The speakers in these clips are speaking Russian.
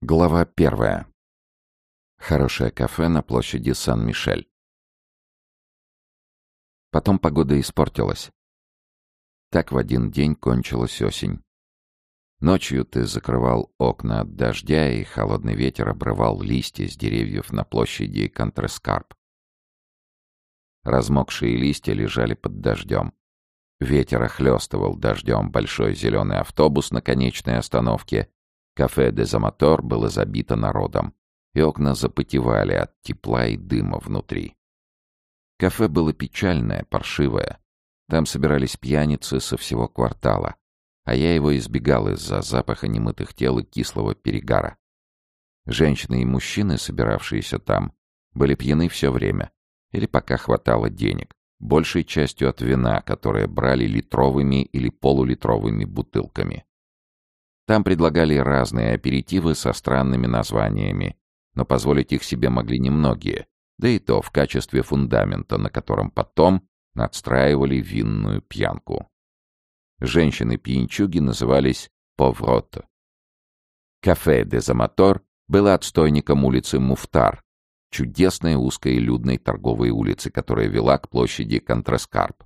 Глава первая. Хорошее кафе на площади Сан-Мишель. Потом погода испортилась. Так в один день кончилась осень. Ночью ты закрывал окна от дождя, и холодный ветер обрывал листья с деревьев на площади Контрескарп. Размокшие листья лежали под дождем. Ветер охлестывал дождем большой зеленый автобус на конечной остановке, Кафе «Дезаматор» было забито народом, и окна запотевали от тепла и дыма внутри. Кафе было печальное, паршивое. Там собирались пьяницы со всего квартала, а я его избегал из-за запаха немытых тел и кислого перегара. Женщины и мужчины, собиравшиеся там, были пьяны все время, или пока хватало денег, большей частью от вина, которое брали литровыми или полулитровыми бутылками. Там предлагали разные аперитивы со странными названиями, но позволить их себе могли немногие, да и то в качестве фундамента, на котором потом надстраивали винную пьянку. Женщины-пьянчуги назывались «поврото». Кафе «Дезаматор» было отстойником улицы Муфтар, чудесной узкой людной торговой улицы, которая вела к площади Контраскарп.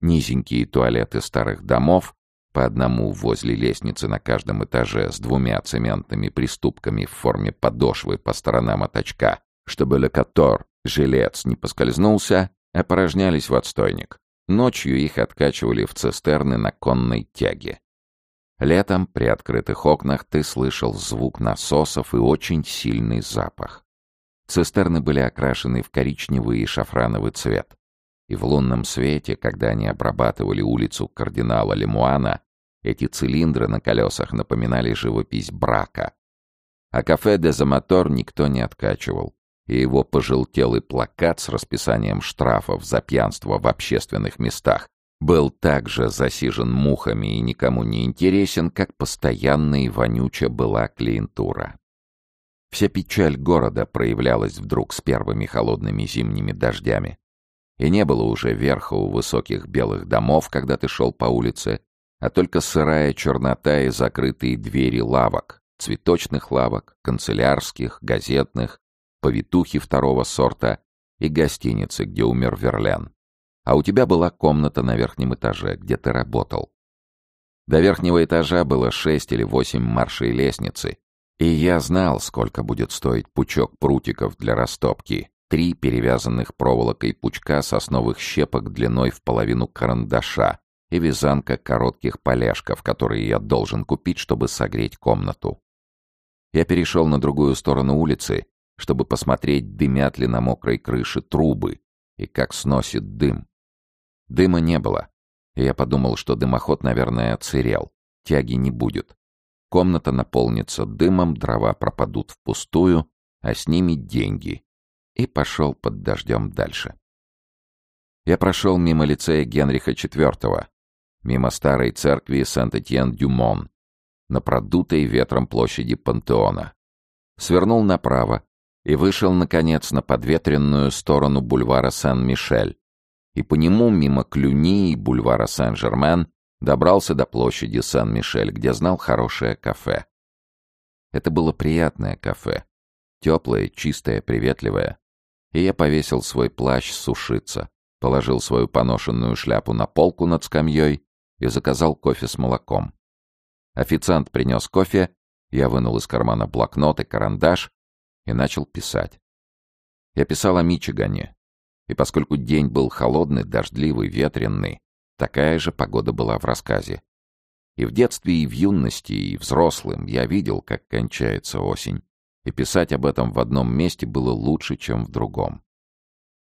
Низенькие туалеты старых домов по одному возле лестницы на каждом этаже с двумя цементными приступками в форме подошвы по сторонам от очка, чтобы локатор, жилец, не поскользнулся, опорожнялись в отстойник. Ночью их откачивали в цистерны на конной тяге. Летом при открытых окнах ты слышал звук насосов и очень сильный запах. Цистерны были окрашены в коричневый и шафрановый цвет. И в лунном свете, когда они обрабатывали улицу кардинала Лемуана, эти цилиндры на колесах напоминали живопись брака. А кафе «Дезамотор» никто не откачивал, и его пожелтелый плакат с расписанием штрафов за пьянство в общественных местах был также засижен мухами и никому не интересен, как постоянно и вонюча была клиентура. Вся печаль города проявлялась вдруг с первыми холодными зимними дождями. И не было уже верха у высоких белых домов, когда ты шел по улице, а только сырая чернота и закрытые двери лавок, цветочных лавок, канцелярских, газетных, повитухи второго сорта и гостиницы, где умер Верлен. А у тебя была комната на верхнем этаже, где ты работал. До верхнего этажа было шесть или восемь маршей лестницы, и я знал, сколько будет стоить пучок прутиков для растопки, три перевязанных проволокой пучка сосновых щепок длиной в половину карандаша и вязанка коротких полежков, которые я должен купить, чтобы согреть комнату. Я перешел на другую сторону улицы, чтобы посмотреть, дымят ли на мокрой крыше трубы и как сносит дым. Дыма не было, и я подумал, что дымоход, наверное, отсырел, тяги не будет. Комната наполнится дымом, дрова пропадут впустую, а с ними деньги, и пошел под дождем дальше. Я прошел мимо лицея Генриха IV, мимо старой церкви Сент-Этьен-Дюмон, на продутой ветром площади Пантеона. Свернул направо и вышел, наконец, на подветренную сторону бульвара Сен-Мишель, и по нему, мимо Клюни и бульвара Сен-Жермен, добрался до площади Сен-Мишель, где знал хорошее кафе. Это было приятное кафе, теплое, чистое, приветливое. И я повесил свой плащ сушиться, положил свою поношенную шляпу на полку над скамьей и заказал кофе с молоком. Официант принес кофе, я вынул из кармана блокнот и карандаш и начал писать. Я писал о Мичигане, и поскольку день был холодный, дождливый, ветренный, такая же погода была в рассказе. И в детстве, и в юности, и взрослым я видел, как кончается осень, и писать об этом в одном месте было лучше, чем в другом.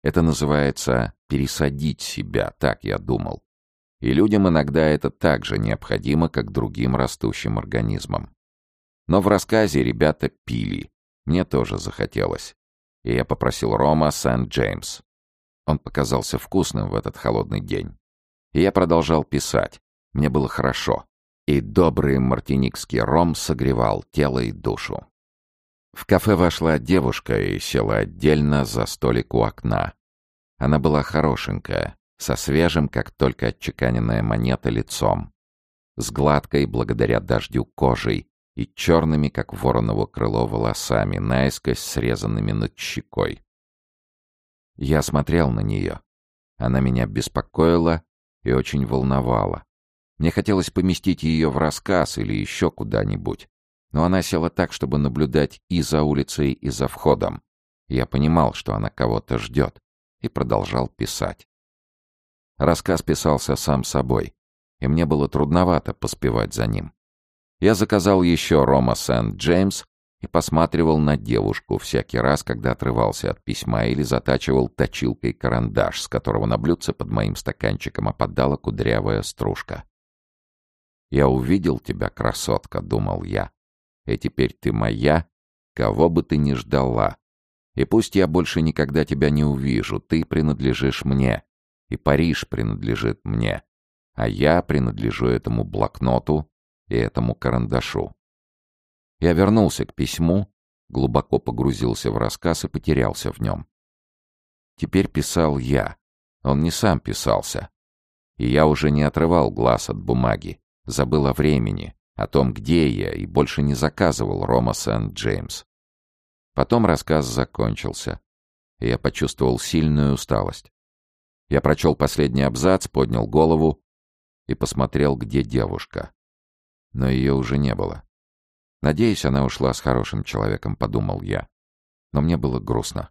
Это называется «пересадить себя», так я думал. И людям иногда это так же необходимо, как другим растущим организмам. Но в рассказе ребята пили. Мне тоже захотелось. И я попросил Рома Сент-Джеймс. Он показался вкусным в этот холодный день. И я продолжал писать. Мне было хорошо. И добрый мартиникский ром согревал тело и душу. В кафе вошла девушка и села отдельно за столик у окна. Она была хорошенькая, со свежим, как только отчеканенная монета, лицом, с гладкой, благодаря дождю, кожей и черными, как вороново крыло, волосами, наискось срезанными над щекой. Я смотрел на нее. Она меня беспокоила и очень волновала. Мне хотелось поместить ее в рассказ или еще куда-нибудь. Но она села так, чтобы наблюдать и за улицей, и за входом. Я понимал, что она кого-то ждет, и продолжал писать. Рассказ писался сам собой, и мне было трудновато поспевать за ним. Я заказал еще Рома Сент-Джеймс и посматривал на девушку всякий раз, когда отрывался от письма или затачивал точилкой карандаш, с которого на блюдце под моим стаканчиком опадала кудрявая стружка. «Я увидел тебя, красотка», — думал я, — «и теперь ты моя, кого бы ты ни ждала. И пусть я больше никогда тебя не увижу, ты принадлежишь мне, и Париж принадлежит мне, а я принадлежу этому блокноту и этому карандашу. Я вернулся к письму, глубоко погрузился в рассказ и потерялся в нем. Теперь писал я, он не сам писался. И я уже не отрывал глаз от бумаги, забыл о времени, о том, где я, и больше не заказывал Рома Сент-Джеймс. Потом рассказ закончился, и я почувствовал сильную усталость. Я прочел последний абзац, поднял голову и посмотрел, где девушка. Но ее уже не было. Надеюсь, она ушла с хорошим человеком, подумал я. Но мне было грустно.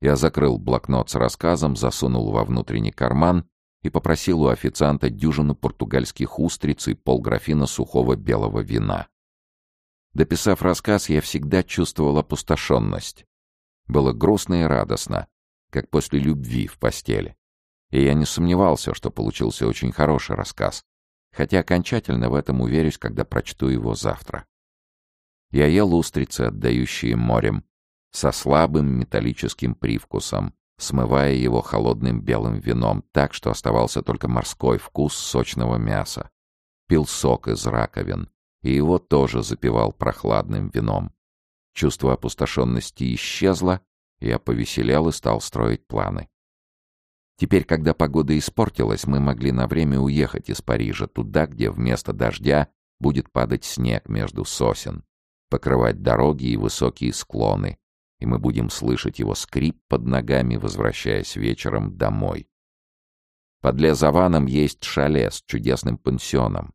Я закрыл блокнот с рассказом, засунул во внутренний карман и попросил у официанта дюжину португальских устриц и полграфина сухого белого вина. Дописав рассказ, я всегда чувствовал опустошенность. Было грустно и радостно, как после любви в постели. И я не сомневался, что получился очень хороший рассказ, хотя окончательно в этом уверюсь, когда прочту его завтра. Я ел устрицы, отдающие морем, со слабым металлическим привкусом, смывая его холодным белым вином так, что оставался только морской вкус сочного мяса. Пил сок из раковин, и его тоже запивал прохладным вином. Чувство опустошенности исчезло, я повеселел и стал строить планы. Теперь, когда погода испортилась, мы могли на время уехать из Парижа туда, где вместо дождя будет падать снег между сосен, покрывать дороги и высокие склоны, и мы будем слышать его скрип под ногами, возвращаясь вечером домой. Под Лезаваном есть шале с чудесным пансионом.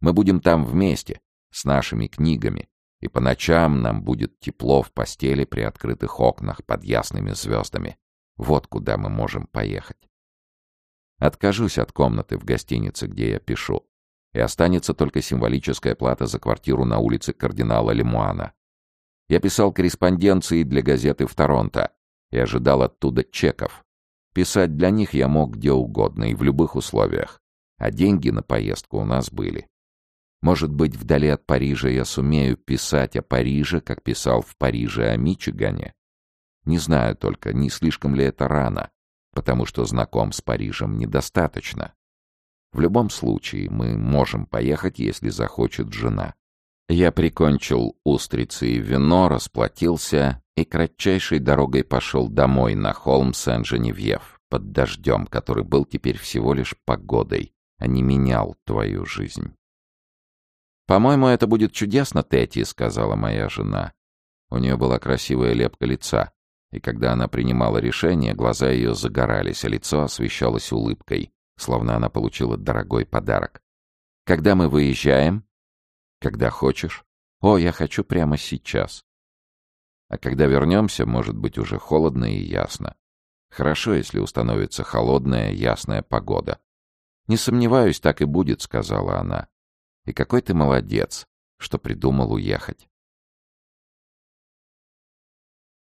Мы будем там вместе, с нашими книгами, и по ночам нам будет тепло в постели при открытых окнах под ясными звездами. Вот куда мы можем поехать. Откажусь от комнаты в гостинице, где я пишу, и останется только символическая плата за квартиру на улице кардинала Лемуана. Я писал корреспонденции для газеты в Торонто и ожидал оттуда чеков. Писать для них я мог где угодно и в любых условиях, а деньги на поездку у нас были. Может быть, вдали от Парижа я сумею писать о Париже, как писал в Париже о Мичигане? Не знаю только, не слишком ли это рано, потому что знаком с Парижем недостаточно. В любом случае, мы можем поехать, если захочет жена. Я прикончил устрицы и вино, расплатился и кратчайшей дорогой пошел домой на холм Сен-Женевьев под дождем, который был теперь всего лишь погодой, а не менял твою жизнь. «По-моему, это будет чудесно, Тетти», — сказала моя жена. У нее была красивая лепка лица, и когда она принимала решение, глаза ее загорались, а лицо освещалось улыбкой, словно она получила дорогой подарок. «Когда мы выезжаем?» «Когда хочешь». «О, я хочу прямо сейчас». А когда вернемся, может быть уже холодно и ясно. Хорошо, если установится холодная, ясная погода. «Не сомневаюсь, так и будет», — сказала она. И какой ты молодец, что придумал уехать.